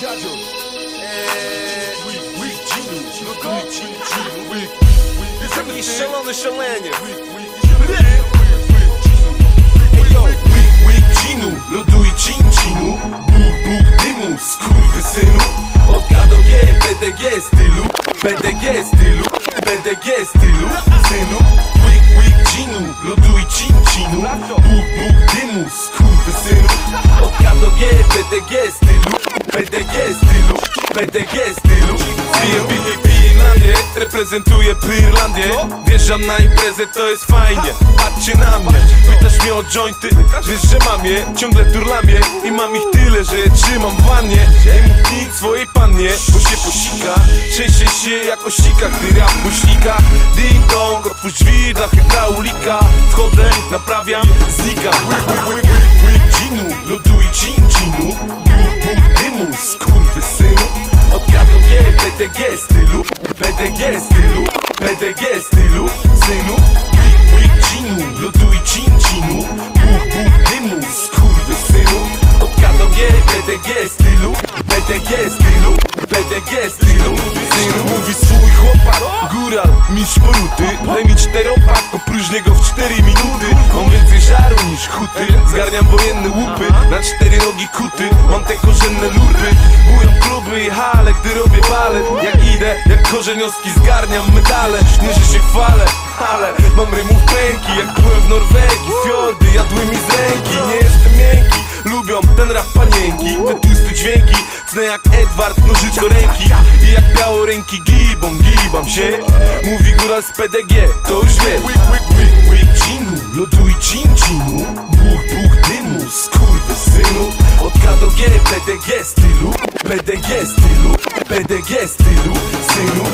dziadzio Taki szalony szalenie. Cinu, lodu i cincinu Bóg, Bóg dymu, skurwysynu Od K do G, PDG stylu. PDG stylu, PDG stylu. Synu, łyk, łyk cinu, lodu i cincinu Bóg, Bóg dymu, skurwysynu Od K do G, PDG stylu PDG stylu, PDG stylu. Piję, piję, piję na mnie Reprezentuję Irlandię Wjeżdżam na imprezę, to jest fajnie Patrzcie na mnie, pytasz mnie o jointy Wiesz, że mam je, ciągle turlam je I mam ich tyle, że je trzymam w wannie. Nie mów nic swojej pannie, bo się posika. Trzęsie się jak osika, gdy rap muśnika Ding dong, otwórz drzwi dla hydraulika Wchodzę, naprawiam, znikam. Łyk, lodu i stylu, PDG stylu Synu, łyk, łyk, cinu, lodu i cin, cinu Bóg, bóg, dymu, skurwysynu Od K do G, PDG stylu PDG stylu, PDG stylu Synu, mówi swój chłopak Góral, mistrz poruty Daj mi czteropak, oprócz niego w cztery minuty Mam więcej żaru niż huty Zgarniam wojenne łupy korzenioski zgarniam medale Nie, że się chwalę, ale mam rymów pęki Jak byłem w Norwegii, fiordy jadły mi z ręki Nie jestem miękki, lubią ten rap panienki Te tłuste dźwięki, cnę jak Edward, nożyc do ręki. I jak białoręki gibą, gibam się. Mówi góral z PDG, to już wie Łyk, łyk, łyk, łyk, cinu, lodu i cin, cinu. Buch, buch dymu, skurwysynu Od K do G, PDG stylu. PDG stylu, PDG stylu Synu, łyk,